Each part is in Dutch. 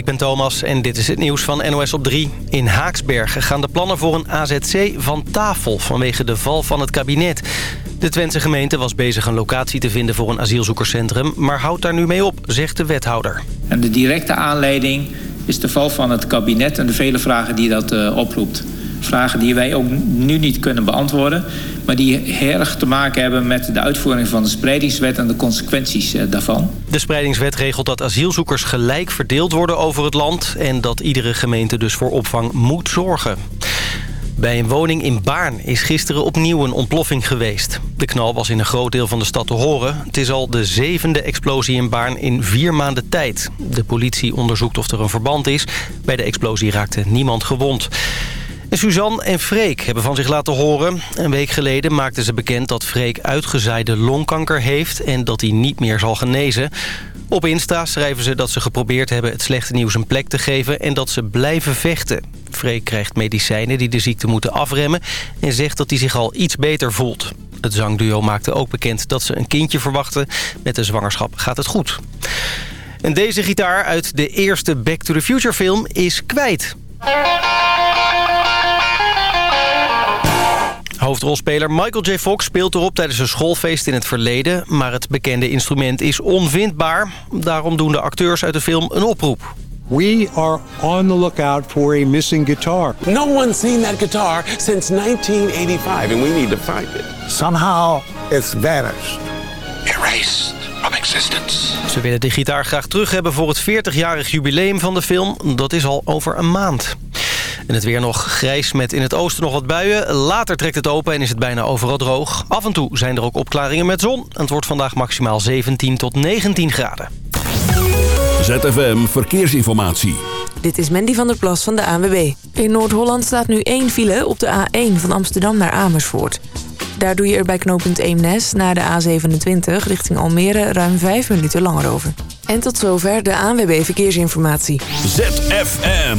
ik ben Thomas en dit is het nieuws van NOS op 3. In Haaksbergen gaan de plannen voor een AZC van tafel vanwege de val van het kabinet. De Twentse gemeente was bezig een locatie te vinden voor een asielzoekerscentrum... maar houdt daar nu mee op, zegt de wethouder. En de directe aanleiding is de val van het kabinet en de vele vragen die dat uh, oproept. Vragen die wij ook nu niet kunnen beantwoorden... maar die erg te maken hebben met de uitvoering van de spreidingswet... en de consequenties uh, daarvan. De spreidingswet regelt dat asielzoekers gelijk verdeeld worden over het land... en dat iedere gemeente dus voor opvang moet zorgen. Bij een woning in Baarn is gisteren opnieuw een ontploffing geweest. De knal was in een groot deel van de stad te horen. Het is al de zevende explosie in Baarn in vier maanden tijd. De politie onderzoekt of er een verband is. Bij de explosie raakte niemand gewond. Suzanne en Freek hebben van zich laten horen. Een week geleden maakten ze bekend dat Freek uitgezaaide longkanker heeft... en dat hij niet meer zal genezen. Op Insta schrijven ze dat ze geprobeerd hebben het slechte nieuws een plek te geven... en dat ze blijven vechten. Freek krijgt medicijnen die de ziekte moeten afremmen... en zegt dat hij zich al iets beter voelt. Het zangduo maakte ook bekend dat ze een kindje verwachten. Met de zwangerschap gaat het goed. En deze gitaar uit de eerste Back to the Future film is kwijt. Hoofdrolspeler Michael J. Fox speelt erop tijdens een schoolfeest in het verleden... maar het bekende instrument is onvindbaar. Daarom doen de acteurs uit de film een oproep. We are on the lookout for a missing guitar. No one's seen that guitar since 1985 and we need to find it. Somehow it's vanished. Erased from existence. Ze willen de gitaar graag terug hebben voor het 40-jarig jubileum van de film. Dat is al over een maand. En het weer nog grijs met in het oosten nog wat buien. Later trekt het open en is het bijna overal droog. Af en toe zijn er ook opklaringen met zon. En het wordt vandaag maximaal 17 tot 19 graden. ZFM Verkeersinformatie. Dit is Mandy van der Plas van de ANWB. In Noord-Holland staat nu één file op de A1 van Amsterdam naar Amersfoort. Daar doe je er bij knooppunt Eemnes naar de A27 richting Almere ruim 5 minuten langer over. En tot zover de ANWB Verkeersinformatie. ZFM.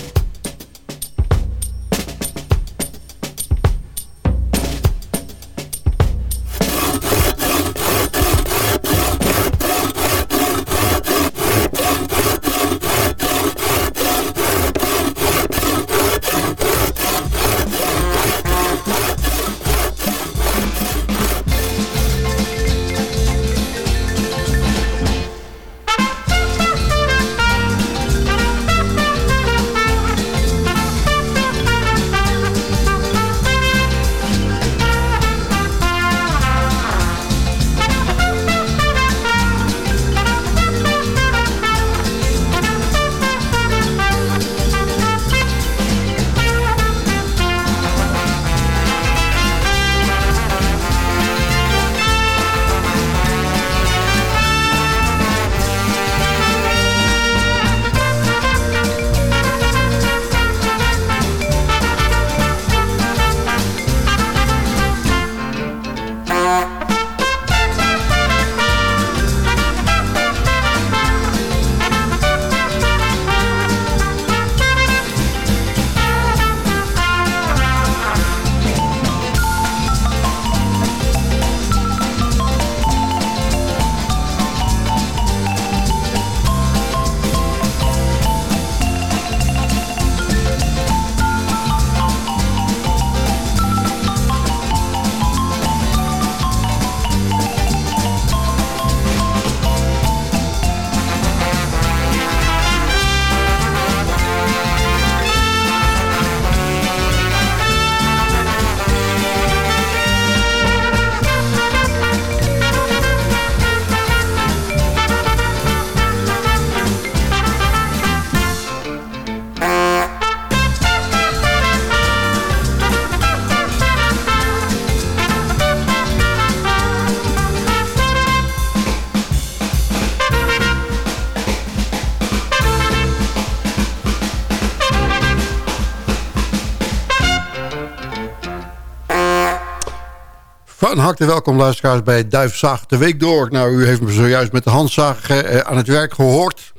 Van harte welkom luisteraars bij Duifzaag de Week Door. Nou, u heeft me zojuist met de handzaag uh, aan het werk gehoord.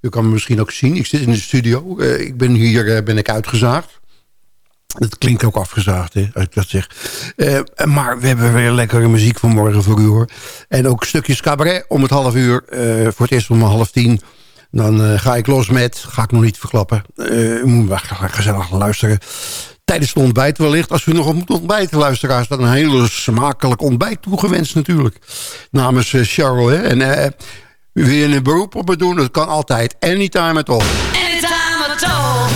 U kan me misschien ook zien. Ik zit in de studio. Uh, ik ben hier ben ik uitgezaagd. Het klinkt ook afgezaagd, hè, dat zeg. Maar we hebben weer lekkere muziek vanmorgen voor u, hoor. En ook stukjes cabaret om het half uur. Voor het eerst om half tien. Dan ga ik los met, ga ik nog niet verklappen. u moet maar gezellig luisteren. Tijdens het ontbijt wellicht. Als u nog moet ontbijten, luisteraars... dan een hele smakelijk ontbijt toegewenst natuurlijk. Namens Cheryl, hè. En wil je een beroep op me doen? Dat kan altijd. Anytime at all. Anytime at all.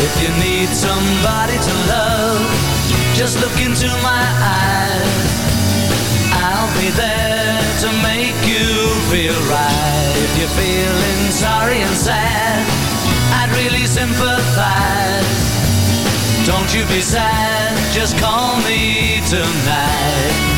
If you need somebody to love. Just look into my eyes. I'll be there to make you feel right. If you're feeling sorry and sad, I'd really sympathize. Don't you be sad, just call me tonight.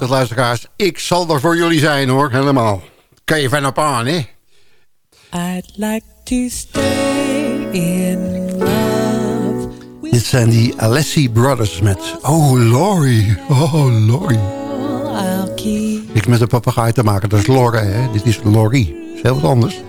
Luisteraars. Ik zal er voor jullie zijn, hoor. Helemaal. Kan je van op aan, hè? I'd like to stay in love. Dit zijn die Alessi Brothers met Oh, Laurie. Oh, keep Niks met een papegaai te maken. Dat is Lore, hè? Dit is Laurie. Dat is heel wat anders.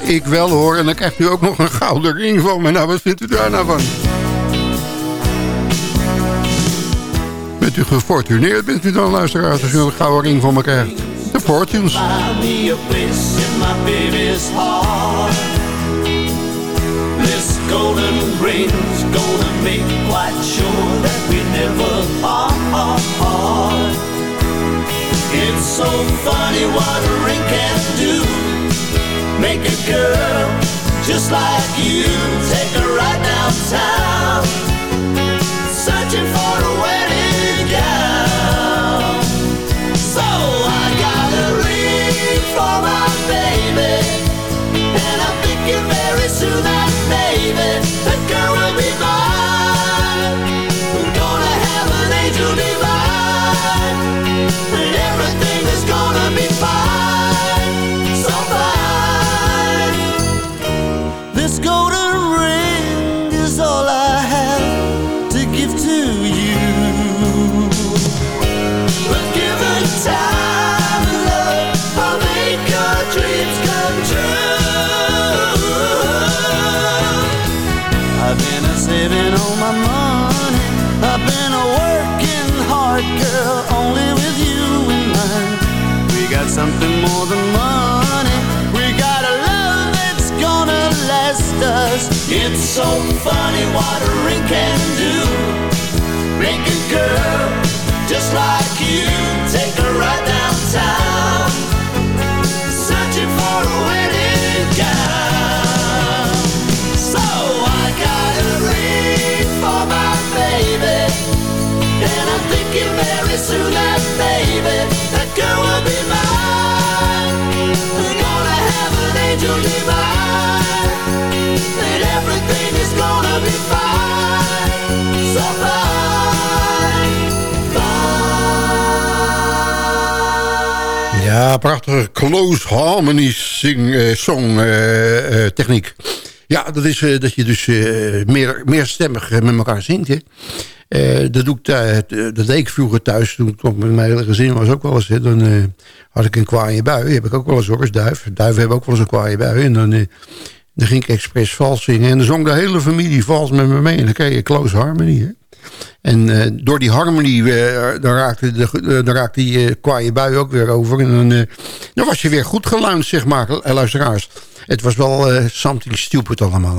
Ik wel hoor. En dan krijgt u ook nog een gouden ring van me. Nou, wat vindt u daar nou van? Bent u gefortuneerd, bent u dan, luisteraars, als u een gouden ring van me krijgt? De Fortunes. Golden ring's make quite sure that we never part. It's so funny what a ring can. Make a girl just like you. Take her right downtown, It's so funny what a ring can do. Make a girl just like you take her right downtown, searching for a wedding gown. So I got a ring for my baby, and I'm thinking very soon that baby, that girl will be mine. We're gonna have an angel divine, Ja, prachtige close harmony eh, song eh, eh, techniek. Ja, dat is dat je dus meer, meerstemmig eh, met elkaar zingt. Hè. Dat, doe ik, dat deed ik vroeger thuis. Toen ik met mijn hele gezin was ook wel eens. Dan had ik een kwaaie bui. Heb ik ook wel eens hoor, duif. Duiven hebben ook wel eens een kwaaie bui. En dan, dan ging ik expres vals zingen. En dan zong de hele familie vals met me mee. En dan kreeg je close harmony. Hè. En eh, door die harmonie, eh, dan raakte, de, eh, raakte die kwaaie bui ook weer over. En dan, was je weer goed geluimd, zeg maar, luisteraars. Het was wel something stupid allemaal.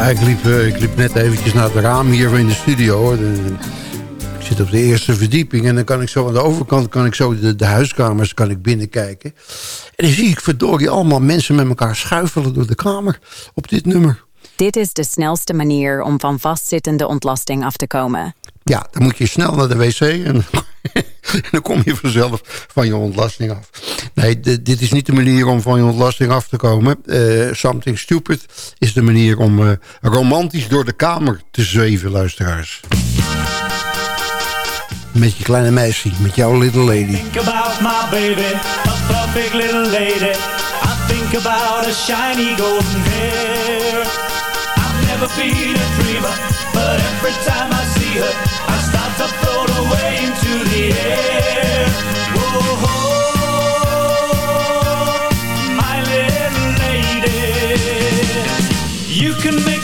Ja, ik liep, eh, ik liep net eventjes naar het raam hier in de studio. hoor. Ik zit op de eerste verdieping en dan kan ik zo aan de overkant kan ik zo de, de huiskamers kan ik binnenkijken. En dan zie ik verdorie allemaal mensen met elkaar schuifelen door de kamer op dit nummer. Dit is de snelste manier om van vastzittende ontlasting af te komen. Ja, dan moet je snel naar de wc en dan kom je vanzelf van je ontlasting af. Nee, dit is niet de manier om van je ontlasting af te komen. Eh, something Stupid is de manier om eh, romantisch door de kamer te zweven, luisteraars. Met je kleine meisje, met jouw little lady. think my baby, a perfect little lady. I think about her shiny golden hair. I've never been a dreamer, but every time I see her, I start to can make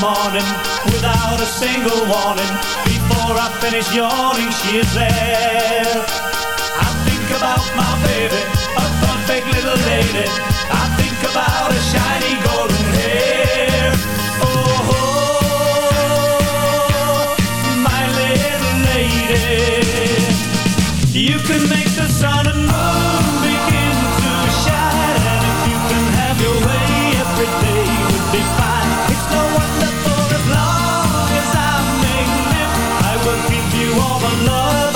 morning without a single warning. Before I finish yawning, she is there. I think about my baby, a perfect little lady. I think about her shiny golden hair. Oh, my little lady. You can of love.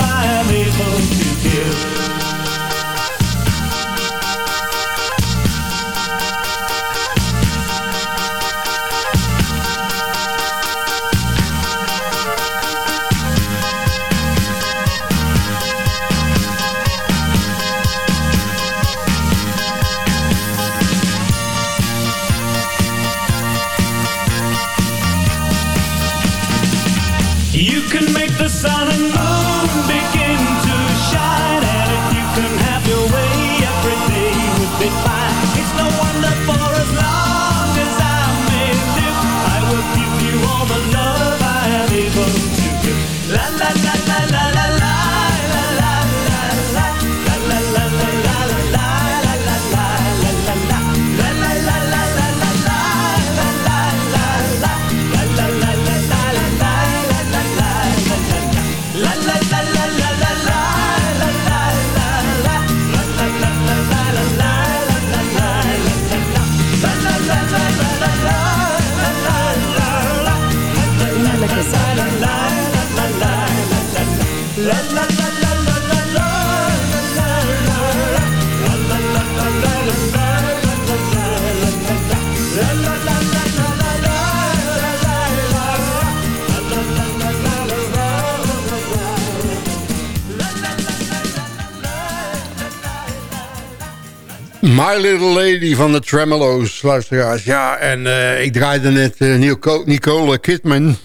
My Little Lady van de Tremolo's, luisteraars. Ja, en eh, ik draaide net eh, Nico- Nicole Kidman...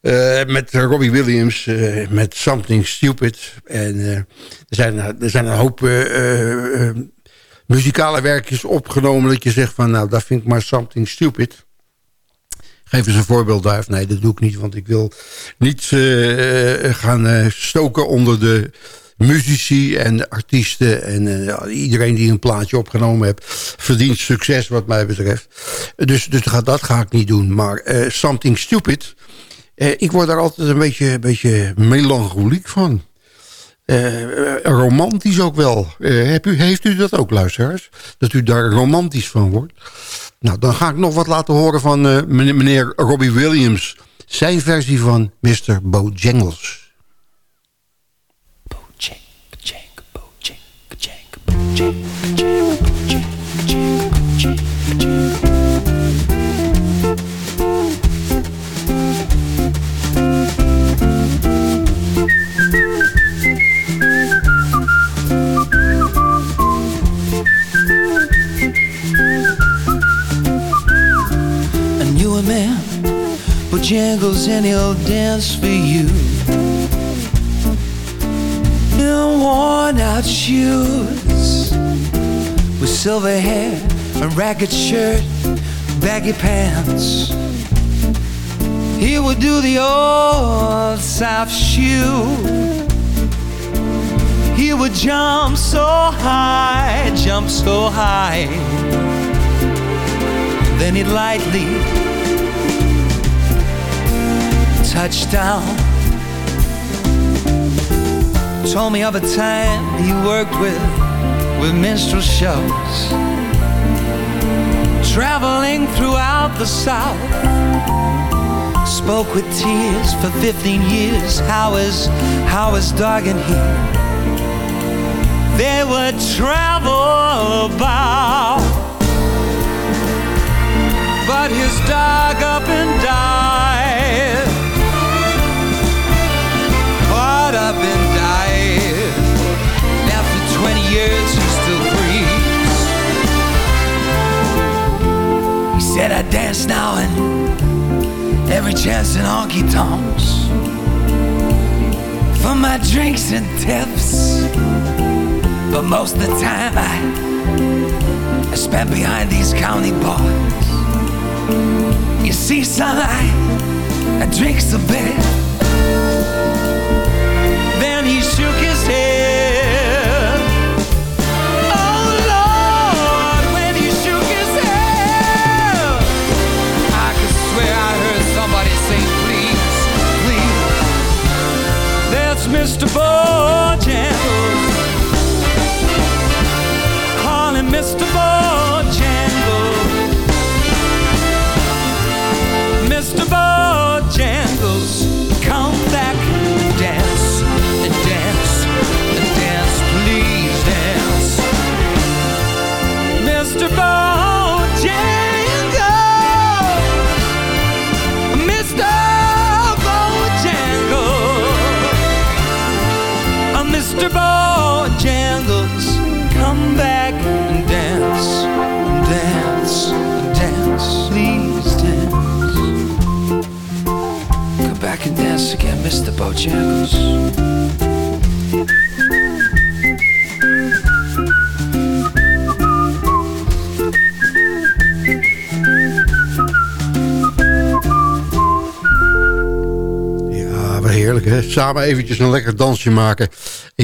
eh, met Robbie Williams, eh, met Something Stupid. En eh, er, zijn, er zijn een hoop eh, eh, eh, muzikale werkjes opgenomen... dat je zegt van, nou, dat vind ik maar Something Stupid. Geef eens een voorbeeld, Duif. Nee, dat doe ik niet, want ik wil niet eh, gaan eh, stoken onder de muzici en artiesten. En eh, iedereen die een plaatje opgenomen heeft, verdient succes wat mij betreft. Dus, dus dat, ga- ik niet doen. Maar eh, Something Stupid, eh, ik word daar altijd een beetje, een beetje melancholiek van. Romantisch ook wel. Heb u, heeft u dat ook, luisteraars? Dat u daar romantisch van wordt? Nou, dan ga ik nog wat laten horen van meneer, meneer Robbie Williams. Zijn versie van Mr. Bojangles. Bojangles, and he'll dance for you. In worn out shoes, silver hair, a ragged shirt, baggy pants. He would do the old South shoe. He would jump so high, jump so high. Then he'd lightly touch down. Told me of a time he worked with with minstrel shows, traveling throughout the South. Spoke with tears for 15 years. How is how is dog and he? They would travel about but his dog up and died. I dance now and every chance in honky tonks. For my drinks and tips. But most of the time, I, I spent behind these county bars. You see, son, I, drink drinks a Mr. Bojangles. Mr. Bojangles, come back and dance, and dance, and dance, please dance. Come back and dance again, Mr. Bojangles. Heerlijk hè. Samen eventjes een lekker dansje maken.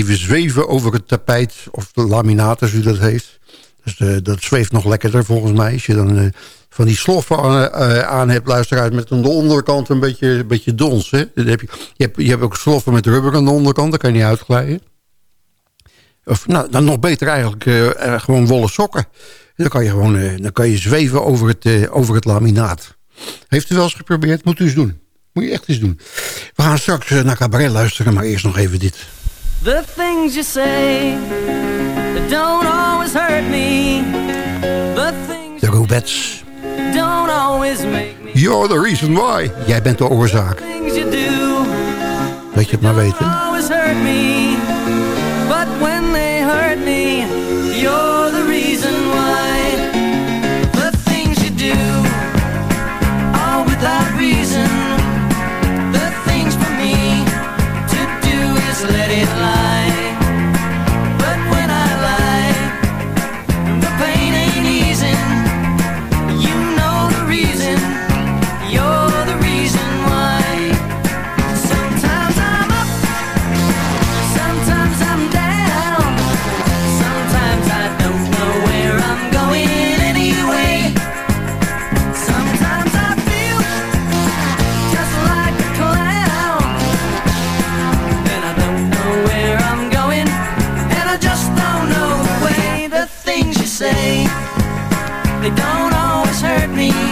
Even zweven over het tapijt of de laminaat als u dat heeft. Dus eh, dat zweeft nog lekkerder volgens mij. Als je dan eh, van die sloffen aan, eh, aan hebt, uit met aan de onderkant een beetje, een beetje dons. Hè? Heb je, je, hebt, je hebt ook sloffen met rubber aan de onderkant, dan kan je niet uitglijden. Of nou, dan nog beter eigenlijk gewoon wollen sokken. Dan kan je gewoon dan kan je zweven over het, over het laminaat. Heeft u wel eens geprobeerd? Moet u eens doen. Moet je echt eens doen. We gaan straks naar cabaret luisteren, maar eerst nog even dit. The things you say that don't always hurt me. The things De Roubets. don't always make me. You're the reason why. Jij bent de oorzaak. Things you do Dat je het maar weet, hè? always hurt me. But when say. They don't always hurt me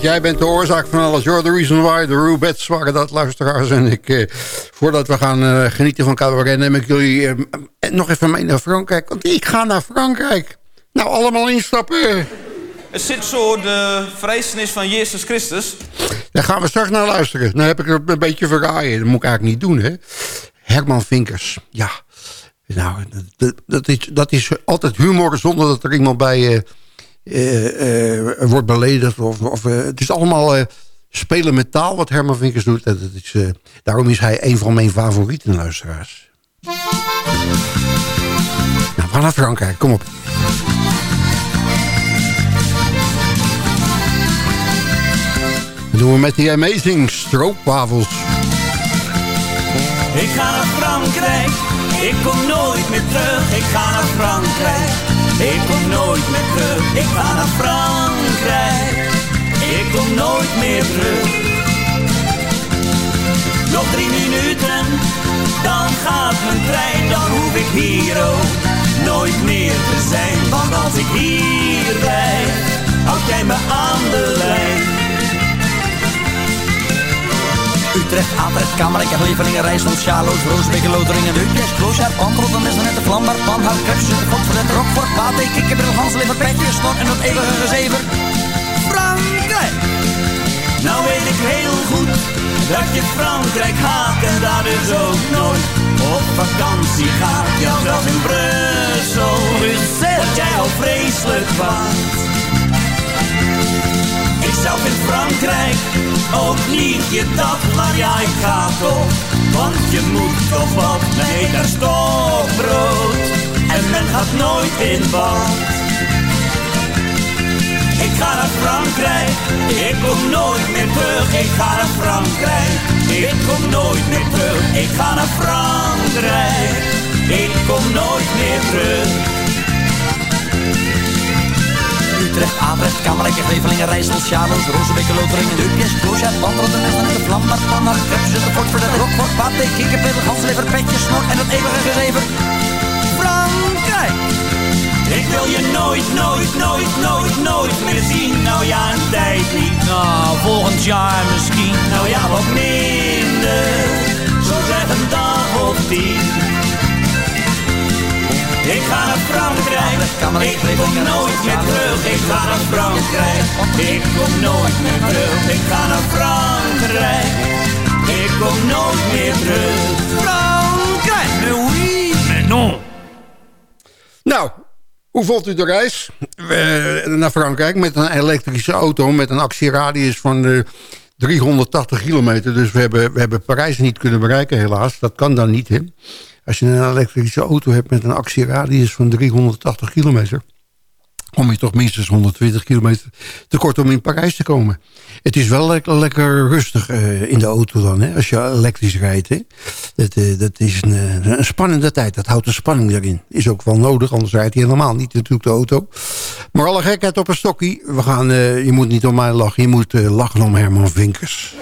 Jij bent de oorzaak van alles. You're the reason why. De Rubets waren dat, luisteraars. En ik, eh, voordat we gaan eh, genieten van cabaret... neem ik jullie eh, nog even mee naar Frankrijk. Want ik ga naar Frankrijk. Nou, allemaal instappen. Het zit zo de vrijzenis van Jezus Christus. Daar gaan we straks naar luisteren. Dan heb ik het een beetje verraaien. Dat moet ik eigenlijk niet doen, hè. Herman Vinkers, ja. Nou, dat, dat, is, dat is altijd humor zonder dat er iemand bij... eh, eh, wordt beledigd. Of, of, eh, het is allemaal spelen met taal wat Herman Vinkers doet. Dat, is, daarom is hij een van mijn favorieten luisteraars. Nou, we gaan naar Frankrijk, kom op. Dat doen we met die Amazing Stroopwafels. Ik ga naar Frankrijk, ik kom nooit meer terug. Ik ga naar Frankrijk, ik kom nooit meer terug. Ik ga naar Frankrijk, ik kom nooit meer terug. Nog drie minuten, dan gaat mijn trein, dan hoef ik hier ook nooit meer te zijn. Want als ik hier blijf, houd jij me aan de lijn. Utrecht, Atrecht, Kamerijk, Levelingen, Rijsland, Sjaloos, Roosbeek, Loteringen, Deukjes, Kloosjaar, Pan, Rotterdam, Net, Vlambaar, Panhout, Kruisje, Godverlet, Rockfort, Pate, Kikkerbril, Hanslever, Petje, Snor en het eeuwige gezever. Frankrijk! Nou weet ik heel goed dat je Frankrijk haat en daar dus ook nooit op vakantie gaat. Ja, zelfs in Brussel, Brussel, wat jij al vreselijk waard. Ik zelf in Frankrijk, ook niet je dat, maar ja, ik ga toch. Want je moet toch wat, nee, daar stokbrood. En men gaat nooit in bad. Ik ga naar Frankrijk, ik kom nooit meer terug. Ik ga naar Frankrijk, ik kom nooit meer terug. Ik ga naar Frankrijk, ik kom nooit meer terug. Utrecht, Atrecht, Kamerlijk, Grevelingen, Rijssel, Sjaloos, Rozenbeek, Loteringen, Deukjes, Kloosjaar, Wandelen, Messen, de Vlam, maar Panhard, Krepsen, de Fort, Verdet, Rockfort, Pate, Kikkerpil, Ganslever, Petje, Snor en het eeuwige gezever. Frankrijk! Ik wil je nooit, nooit, nooit, nooit, nooit meer zien. Nou ja, een tijd niet. Nou, volgend jaar misschien. Nou ja, wat minder. Zo zeg een dag of tien. Ik ga naar Frankrijk, ik kom nooit meer terug. Ik ga naar Frankrijk, ik kom nooit meer terug. Ik ga naar Frankrijk, ik kom nooit meer terug. Frankrijk, mais oui, mais non. Nou, hoe vond u de reis Eh, naar Frankrijk met een elektrische auto... met een actieradius van eh, 380 kilometer. Dus we hebben, we hebben Parijs niet kunnen bereiken helaas. Dat kan dan niet, hè. Als je een elektrische auto hebt met een actieradius van 380 kilometer... kom je toch minstens 120 kilometer te kort om in Parijs te komen. Het is wel lekker, rustig eh, in de auto dan, hè, als je elektrisch rijdt. Hè. Dat, eh, dat is een, eh, een spannende tijd, dat houdt de spanning erin. Is ook wel nodig, anders rijdt hij helemaal niet natuurlijk de auto. Maar alle gekheid op een stokkie. We gaan, je moet niet om mij lachen, je moet lachen om Herman Vinkers.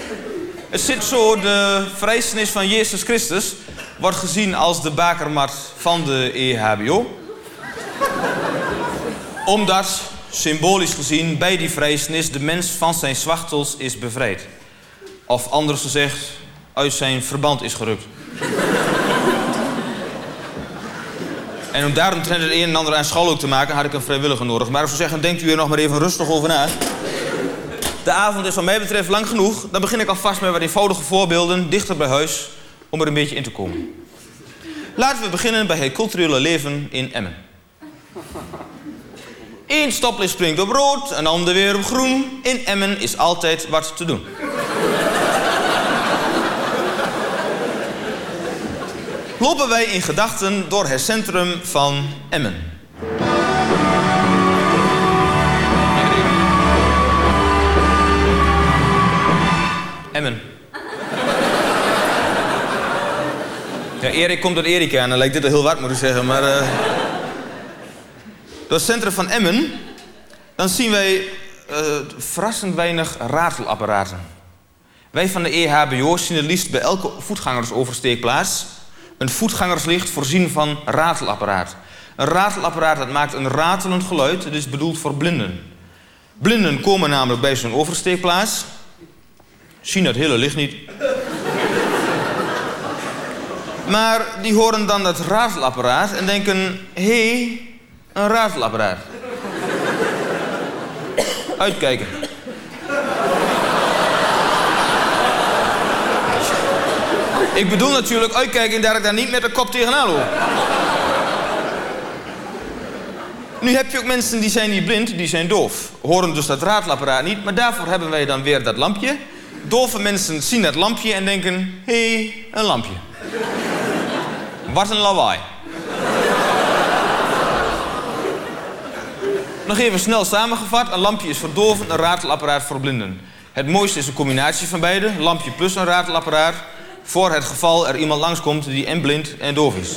Het zit zo, de vrijzenis van Jezus Christus wordt gezien als de bakermat van de EHBO. Omdat, symbolisch gezien, bij die vrijzenis de mens van zijn zwachtels is bevrijd. Of anders gezegd, uit zijn verband is gerukt. En om daaromtrent het een en ander aan te maken, had ik een vrijwilliger nodig. Maar ik zou zeggen, denkt u er nog maar even rustig over na. De avond is wat mij betreft lang genoeg. Dan begin ik alvast met wat eenvoudige voorbeelden dichter bij huis om er een beetje in te komen. Laten we beginnen bij het culturele leven in Emmen. Eén stoplicht springt op rood, een ander weer op groen. In Emmen is altijd wat te doen. Lopen wij in gedachten door het centrum van Emmen. Emmen. Erik komt uit Erika en dan lijkt dit al heel wat, moet ik zeggen. Maar eh, door het centrum van Emmen, dan zien wij eh, verrassend weinig ratelapparaten. Wij van de EHBO zien het liefst bij elke voetgangersoversteekplaats een voetgangerslicht voorzien van ratelapparaat. Een ratelapparaat dat maakt een ratelend geluid, het is bedoeld voor blinden. Blinden komen namelijk bij zo'n oversteekplaats. Zien het hele licht niet. Maar die horen dan dat ratelapparaat en denken... hé, hey, een ratelapparaat. Uitkijken. Ik bedoel natuurlijk uitkijken dat ik daar niet met de kop tegenaan loop. Nu heb je ook mensen die zijn niet blind, die zijn doof. Horen dus dat ratelapparaat niet, maar daarvoor hebben wij dan weer dat lampje. Dove mensen zien dat lampje en denken, hé, hey, een lampje. Wat een lawaai. Nog even snel samengevat. Een lampje is voor doven, een ratelapparaat voor blinden. Het mooiste is een combinatie van beide. Lampje plus een ratelapparaat. Voor het geval er iemand langskomt die en blind en doof is.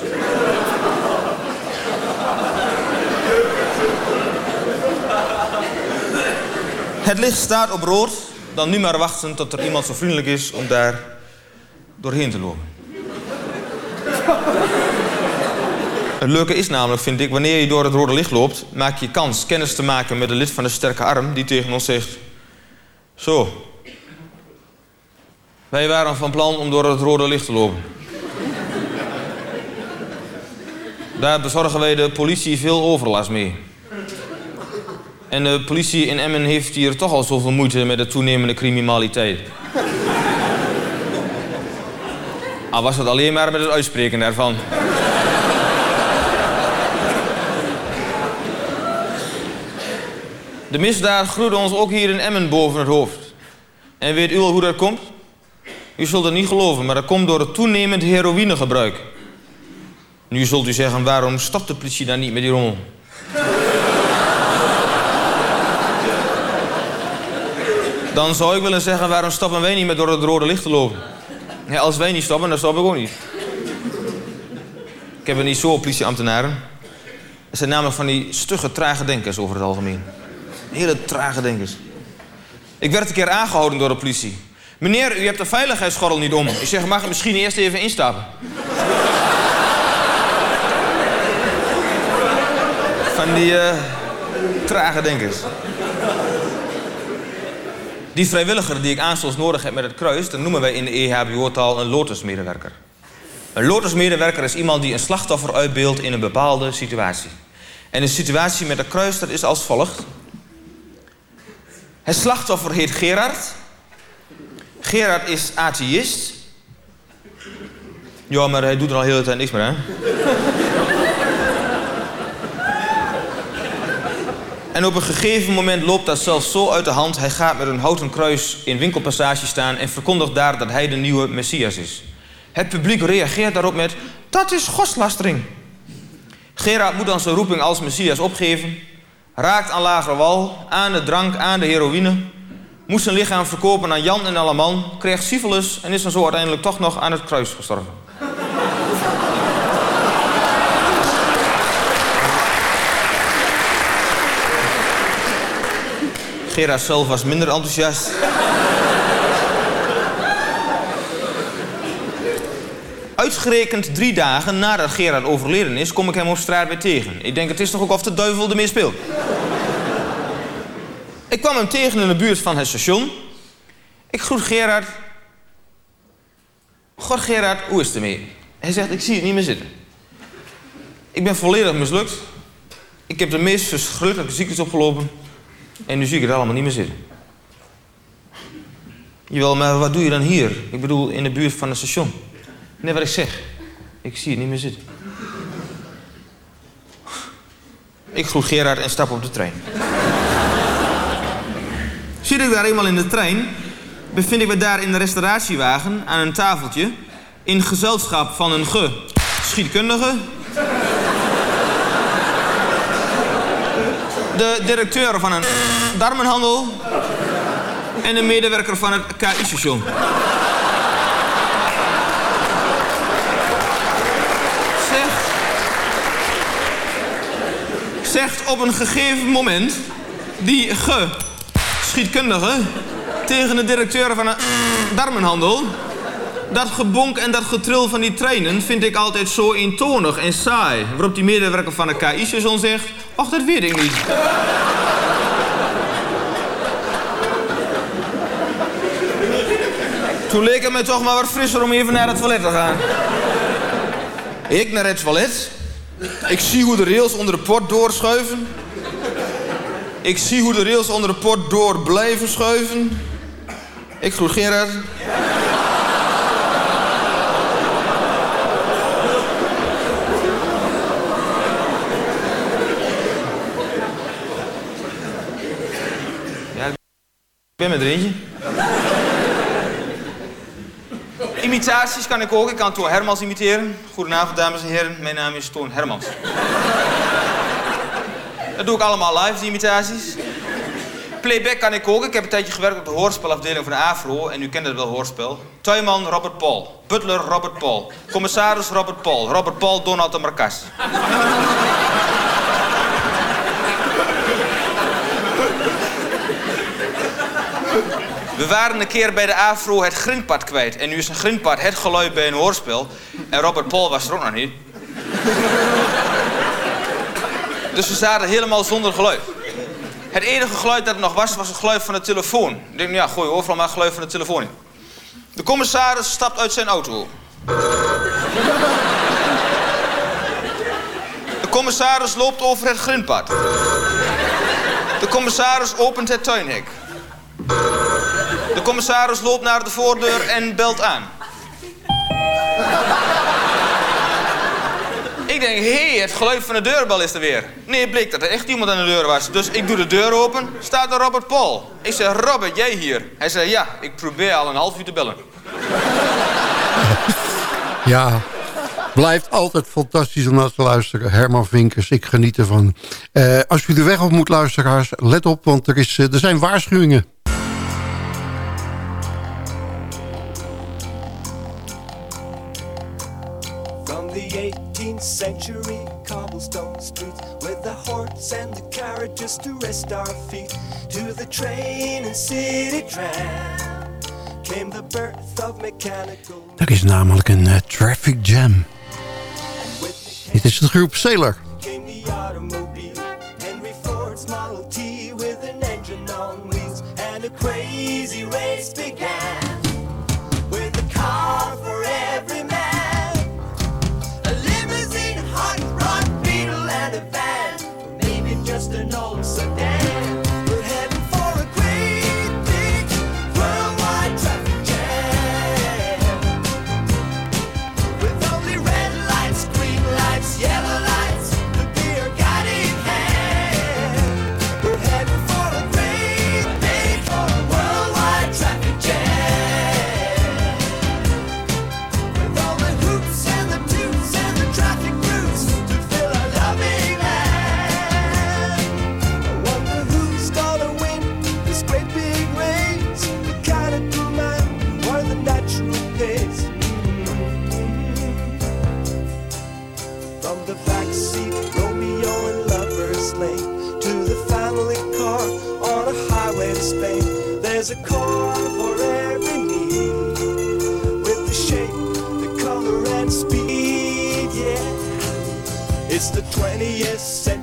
Het licht staat op rood. Dan nu maar wachten tot er iemand zo vriendelijk is om daar doorheen te lopen. Het leuke is namelijk, vind ik, wanneer je door het rode licht loopt... maak je kans kennis te maken met een lid van de sterke arm... die tegen ons zegt... Zo. Wij waren van plan om door het rode licht te lopen. Daar bezorgen wij de politie veel overlast mee. En de politie in Emmen heeft hier toch al zoveel moeite met de toenemende criminaliteit. Al was het alleen maar met het uitspreken daarvan. De misdaad groeide ons ook hier in Emmen boven het hoofd. En weet u al hoe dat komt? U zult het niet geloven, maar dat komt door het toenemend heroïnegebruik. Nu zult u zeggen, waarom stopt de politie dan niet met die rommel? Dan zou ik willen zeggen, waarom stappen wij niet met door het rode licht te lopen? Ja, als wij niet stoppen, dan stop ik ook niet. Ik heb het niet zo politieambtenaren. Het zijn namelijk van die stugge, trage denkers over het algemeen. Hele trage denkers. Ik werd een keer aangehouden door de politie. Meneer, u hebt de veiligheidsgordel niet om. Ik zeg, mag ik misschien eerst even instappen? Van die uh, trage denkers. Die vrijwilliger die ik aanstonds nodig heb met het kruis... dat noemen wij in de EHBO-taal een lotusmedewerker. Een lotusmedewerker is iemand die een slachtoffer uitbeeldt in een bepaalde situatie. En de situatie met het kruis dat is als volgt. Het slachtoffer heet Gerard. Gerard is atheïst. Ja, maar hij doet er al heel de tijd niks meer, hè? En op een gegeven moment loopt dat zelfs zo uit de hand. Hij gaat met een houten kruis in winkelpassage staan... en verkondigt daar dat hij de nieuwe Messias is. Het publiek reageert daarop met... Dat is godslastering. Gerard moet dan zijn roeping als Messias opgeven... raakt aan lagere wal, aan de drank, aan de heroïne... moest zijn lichaam verkopen aan Jan en Alleman... kreeg syphilis en is dan zo uiteindelijk toch nog aan het kruis gestorven. Gerard zelf was minder enthousiast. Uitgerekend drie dagen nadat Gerard overleden is, kom ik hem op straat weer tegen. Ik denk, het is toch ook of de duivel ermee speelt. ik kwam hem tegen in de buurt van het station. Ik groet Gerard. God Gerard, hoe is het ermee? Hij zegt, ik zie het niet meer zitten. Ik ben volledig mislukt. Ik heb de meest verschrikkelijke ziektes opgelopen. En nu zie ik het allemaal niet meer zitten. Jawel, maar wat doe je dan hier? Ik bedoel, in de buurt van het station. Nee, wat ik zeg. Ik zie het niet meer zitten. Ik groet Gerard en stap op de trein. Zit ik daar eenmaal in de trein, bevind ik me daar in de restauratiewagen aan een tafeltje... in gezelschap van een geschiedkundige... de directeur van een darmenhandel... en een medewerker van het KI-station. zegt op een gegeven moment die geschiedkundige tegen de directeur van een darmenhandel dat gebonk en dat getril van die treinen vind ik altijd zo eentonig en saai. Waarop die medewerker van de KI-station zegt... Och, dat weet ik niet. Toen leek het me toch maar wat frisser om even naar het toilet te gaan. Ik naar het toilet. Ik zie hoe de rails onder de port doorschuiven. Ik zie hoe de rails onder de port door blijven schuiven. Ik groet Gerard. Ben met er eentje. Imitaties kan ik ook. Ik kan Toon Hermans imiteren. Goedenavond, dames en heren. Mijn naam is Toon Hermans. Dat doe ik allemaal live, die imitaties. Playback kan ik ook. Ik heb een tijdje gewerkt op de hoorspelafdeling van de AFRO. En u kent het wel, hoorspel. Tuinman Robert Paul. Butler Robert Paul. Commissaris Robert Paul. Robert Paul Donald de Marcas. We waren een keer bij de AFRO het grindpad kwijt. En nu is een grindpad het geluid bij een hoorspel. En Robert Paul was er ook nog niet. Dus we zaten helemaal zonder geluid. Het enige geluid dat er nog was, was het geluid van de telefoon. Ik denk, ja, gooi overal maar geluid van de telefoon in. De commissaris stapt uit zijn auto. De commissaris loopt over het grindpad. De commissaris opent het tuinhek. Commissaris loopt naar de voordeur en belt aan. Ik denk, hé, het geluid van de deurbel is er weer. Nee, bleek dat er echt iemand aan de deur was. Dus ik doe de deur open, staat er Robert Paul. Ik zeg, Robert, jij hier? Hij zei, ja, ik probeer al een half uur te bellen. Ja, blijft altijd fantastisch om naar te luisteren. Herman Vinkers, ik geniet ervan. Uh, als u de weg op moet, luisteraars, let op, want er, is, uh, er zijn waarschuwingen. Carriages to rest our feet to the train and city tram came the birth of mechanical Er is namelijk een uh, traffic jam. Dit is de groep Sailor. came the automobile Henry Ford's Model T with an engine on wheels and a crazy race began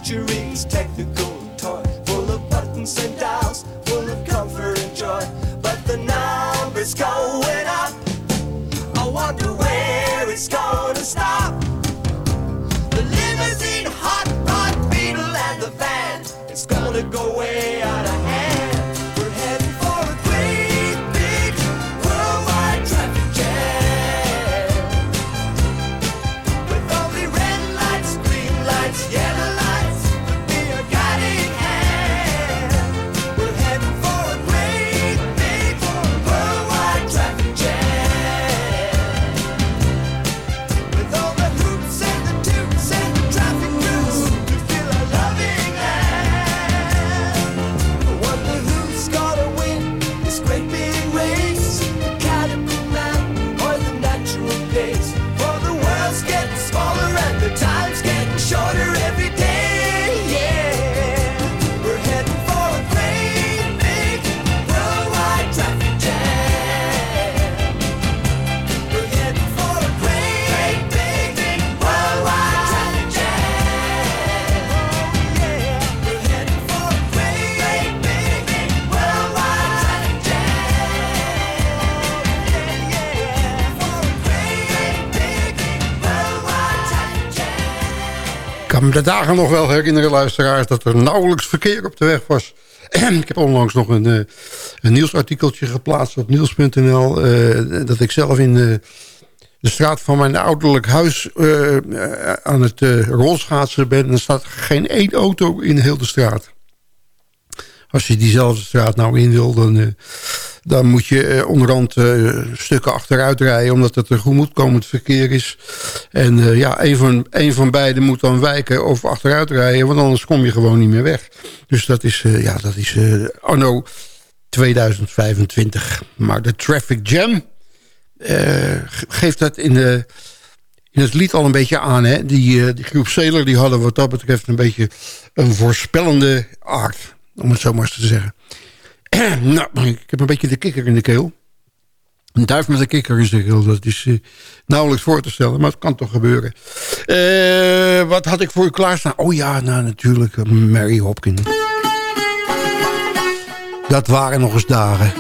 20th century's technical toy, full of buttons and dials, de dagen nog wel herinneren, luisteraars... dat er nauwelijks verkeer op de weg was. ik heb onlangs nog een, eh, een nieuwsartikeltje geplaatst op nieuws.nl... eh, dat ik zelf in de, de straat van mijn ouderlijk huis eh, aan het uh, rolschaatsen ben. En er staat geen één auto in heel de straat. Als je diezelfde straat nou in wil, dan, dan moet je uh, onderhand uh, stukken achteruit rijden... omdat het een tegemoetkomend verkeer is. En ja, een van, een van beiden moet dan wijken of achteruit rijden... want anders kom je gewoon niet meer weg. Dus dat is, ja, dat is anno 2025. Maar de traffic jam geeft dat in, de, het lied al een beetje aan. Hè? Die, die groep Sailor die hadden wat dat betreft een beetje een voorspellende aard om het zo maar eens te zeggen. nou, ik heb een beetje de kikker in de keel. Een duif met een kikker in de keel, dat is eh, nauwelijks voor te stellen. Maar het kan toch gebeuren. Eh, wat had ik voor u klaarstaan? Oh ja, nou natuurlijk, eh, Mary Hopkins. Dat waren nog eens dagen.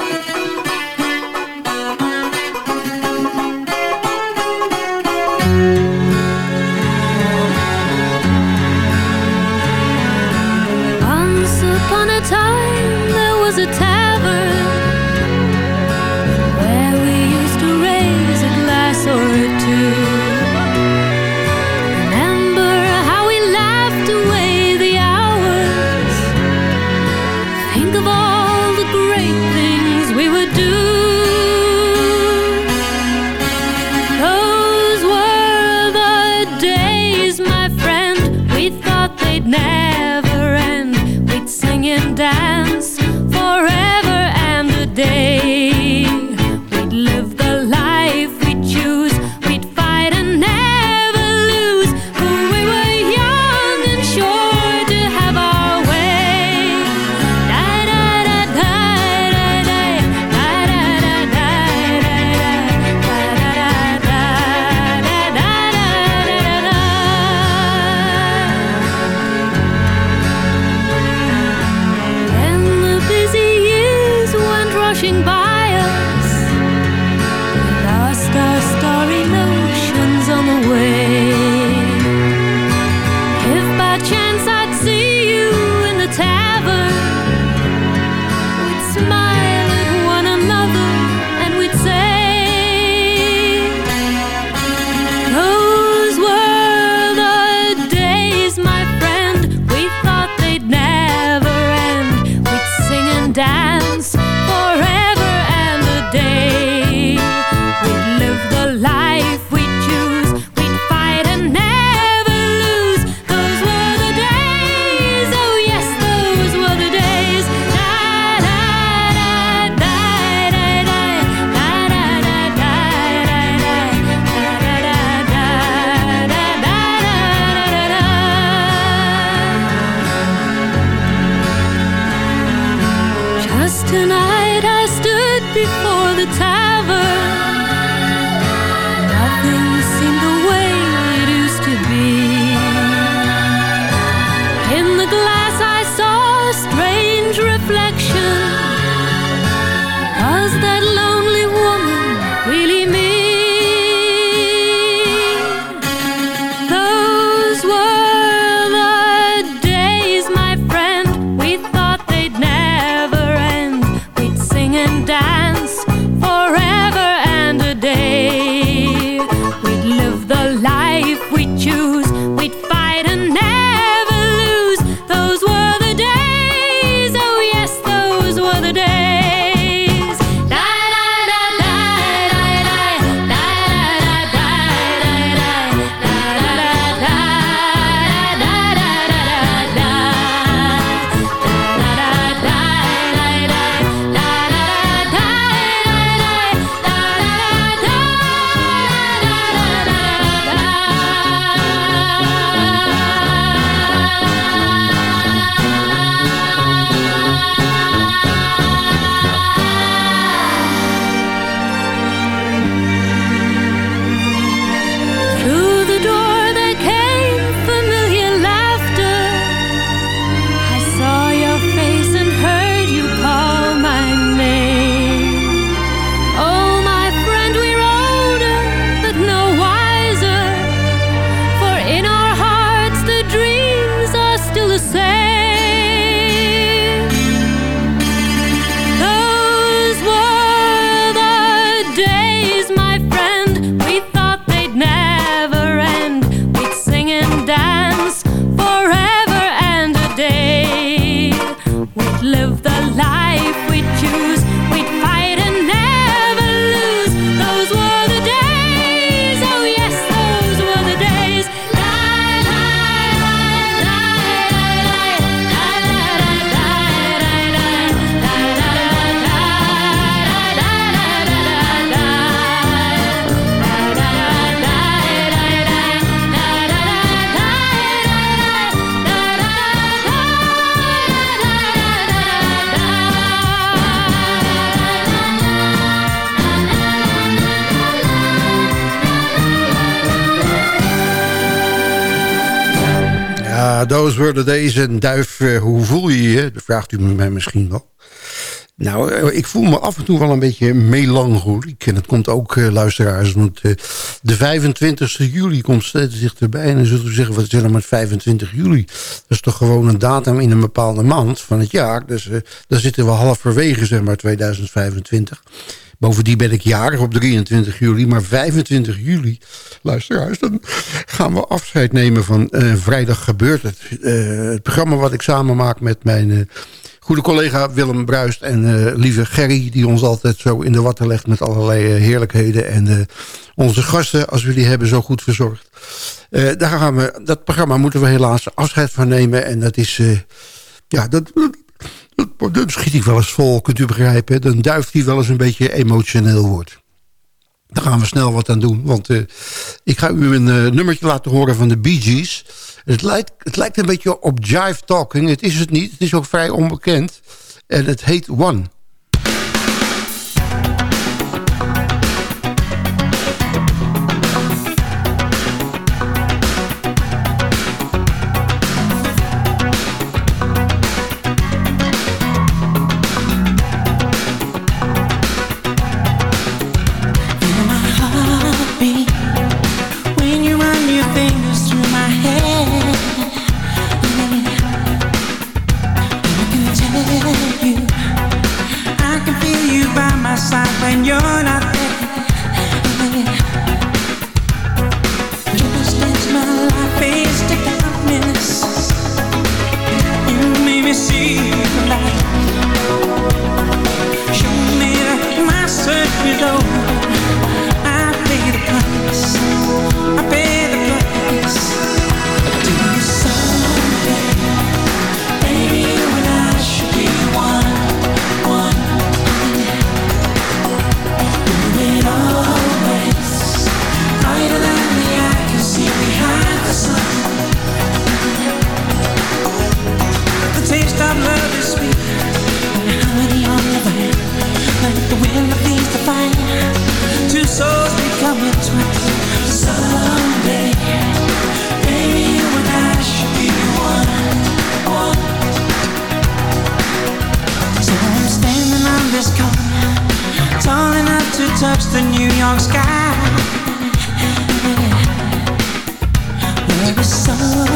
En Duif, eh, hoe voel je je? Dat vraagt u mij misschien wel. Nou, eh, ik voel me af en toe wel een beetje melancholiek. En dat komt ook, eh, luisteraars, want de 25 juli komt steeds dichterbij. En dan zult u zeggen, wat is er nou met 25 juli? Dat is toch gewoon een datum in een bepaalde maand van het jaar. Dus daar zitten we halverwege, zeg maar, 2025. Bovendien ben ik jarig op 23 juli, maar 25 juli, luisteraars, dan gaan we afscheid nemen van eh, Vrijdag gebeurt het. Eh, het programma wat ik samen maak met mijn eh, goede collega Willem Bruist en lieve Gerry... die ons altijd zo in de watten legt met allerlei heerlijkheden. En onze gasten, als die hebben, zo goed verzorgd. Daar gaan we, dat programma moeten we helaas afscheid van nemen. En dat is... ja, dat, dat, schiet ik wel eens vol, kunt u begrijpen. Dan duift hij wel eens een beetje emotioneel wordt. Daar gaan we snel wat aan doen. Want eh, ik ga u een eh, nummertje laten horen van de Bee Gees. Het lijkt, het lijkt een beetje op Jive Talking. Het is het niet. Het is ook vrij onbekend. En het heet One. The New York sky. Where it's so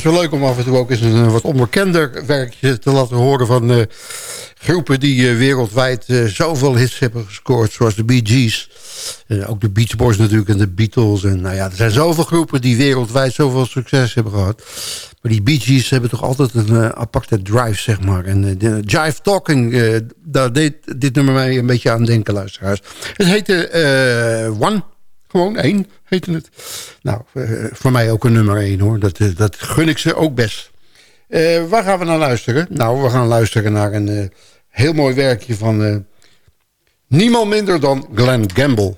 Best wel leuk om af en toe ook eens een eh, wat onbekender werkje te laten horen van eh, groepen die eh, wereldwijd zoveel hits hebben gescoord, zoals de Bee Gees. Eh, ook de Beach Boys natuurlijk en de Beatles. En nou ja, er zijn zoveel groepen die wereldwijd zoveel succes hebben gehad. Maar die Bee Gees hebben toch altijd een aparte drive, zeg maar. En de Jive Talking, daar deed dit nummer mij een beetje aan denken, luisteraars. Het heette One, gewoon één heette het. Nou, eh, voor mij ook een nummer één hoor. Dat, eh, dat gun ik ze ook best. Eh, waar gaan we naar luisteren? Nou, we gaan luisteren naar een heel mooi werkje van niemand minder dan Glenn Gamble.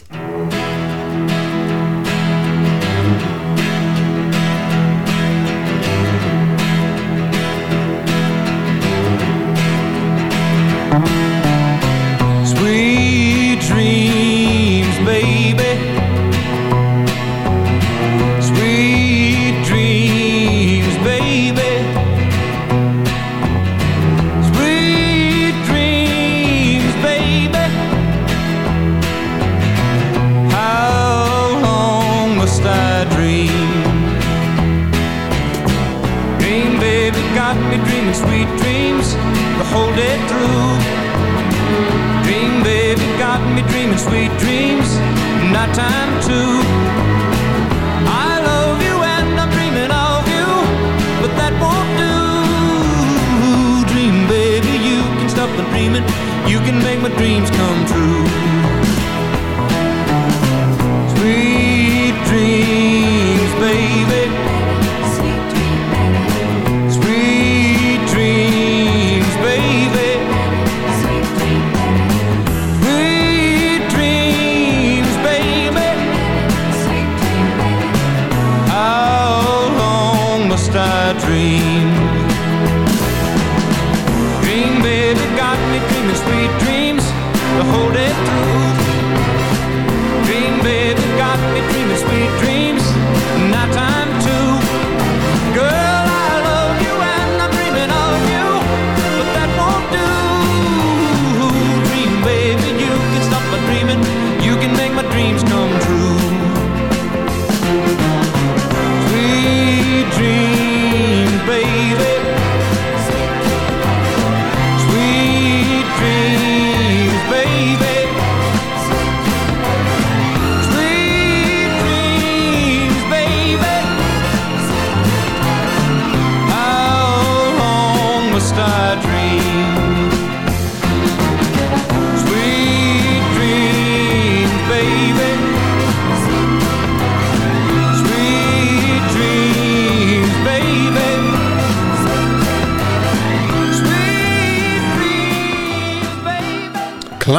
The whole day through. Dream, baby, got me dreaming sweet dreams.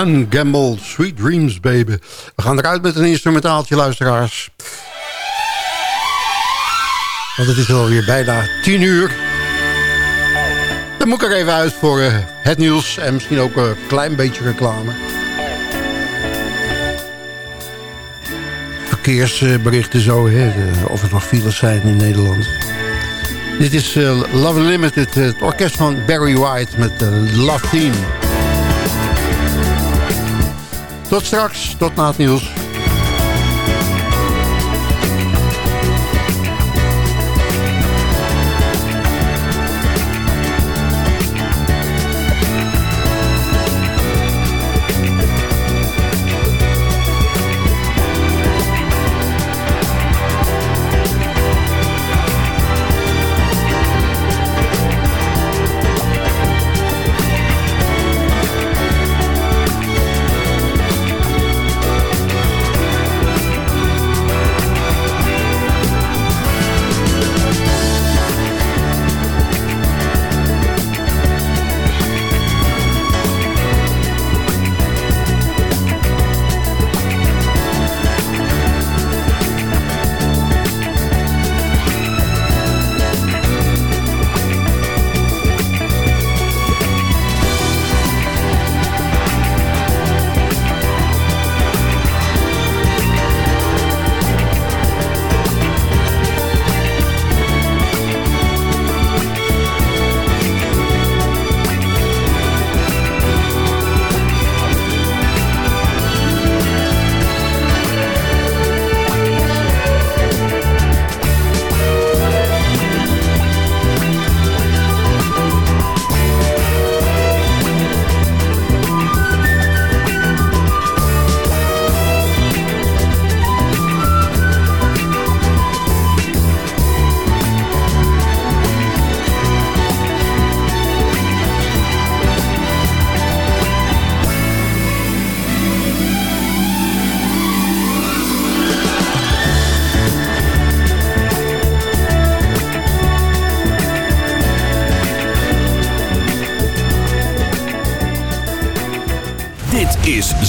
Gamble, Sweet Dreams Baby. We gaan eruit met een instrumentaaltje, luisteraars. Want het is alweer bijna tien uur. Dan moet ik er even uit voor eh, het nieuws en misschien ook een klein beetje reclame. Verkeersberichten zo, hè, of er nog files zijn in Nederland. Dit is eh, Love Unlimited, het orkest van Barry White met de Love Team. Tot straks, tot na het nieuws.